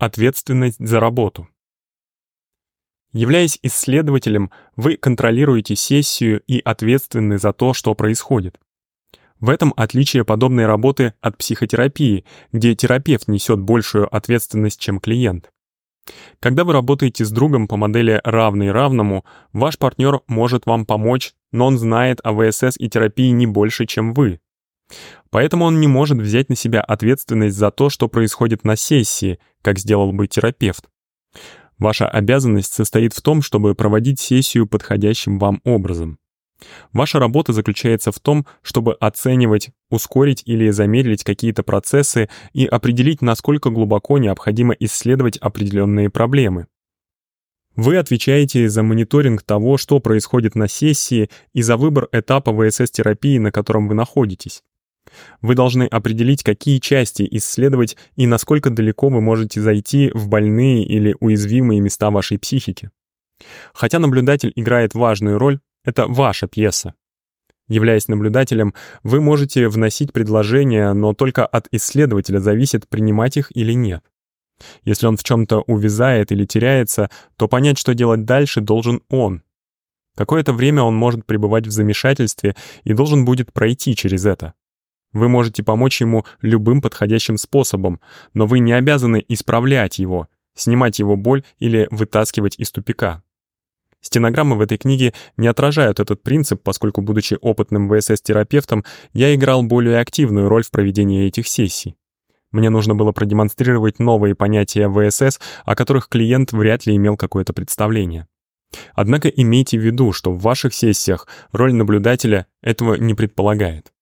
Ответственность за работу. Являясь исследователем, вы контролируете сессию и ответственны за то, что происходит. В этом отличие подобной работы от психотерапии, где терапевт несет большую ответственность, чем клиент. Когда вы работаете с другом по модели равный равному, ваш партнер может вам помочь, но он знает о ВСС и терапии не больше, чем вы. Поэтому он не может взять на себя ответственность за то, что происходит на сессии, как сделал бы терапевт. Ваша обязанность состоит в том, чтобы проводить сессию подходящим вам образом. Ваша работа заключается в том, чтобы оценивать, ускорить или замедлить какие-то процессы и определить, насколько глубоко необходимо исследовать определенные проблемы. Вы отвечаете за мониторинг того, что происходит на сессии, и за выбор этапа ВСС-терапии, на котором вы находитесь. Вы должны определить, какие части исследовать и насколько далеко вы можете зайти в больные или уязвимые места вашей психики. Хотя наблюдатель играет важную роль, это ваша пьеса. Являясь наблюдателем, вы можете вносить предложения, но только от исследователя зависит, принимать их или нет. Если он в чем-то увязает или теряется, то понять, что делать дальше, должен он. Какое-то время он может пребывать в замешательстве и должен будет пройти через это. Вы можете помочь ему любым подходящим способом, но вы не обязаны исправлять его, снимать его боль или вытаскивать из тупика. Стенограммы в этой книге не отражают этот принцип, поскольку, будучи опытным ВСС-терапевтом, я играл более активную роль в проведении этих сессий. Мне нужно было продемонстрировать новые понятия ВСС, о которых клиент вряд ли имел какое-то представление. Однако имейте в виду, что в ваших сессиях роль наблюдателя этого не предполагает.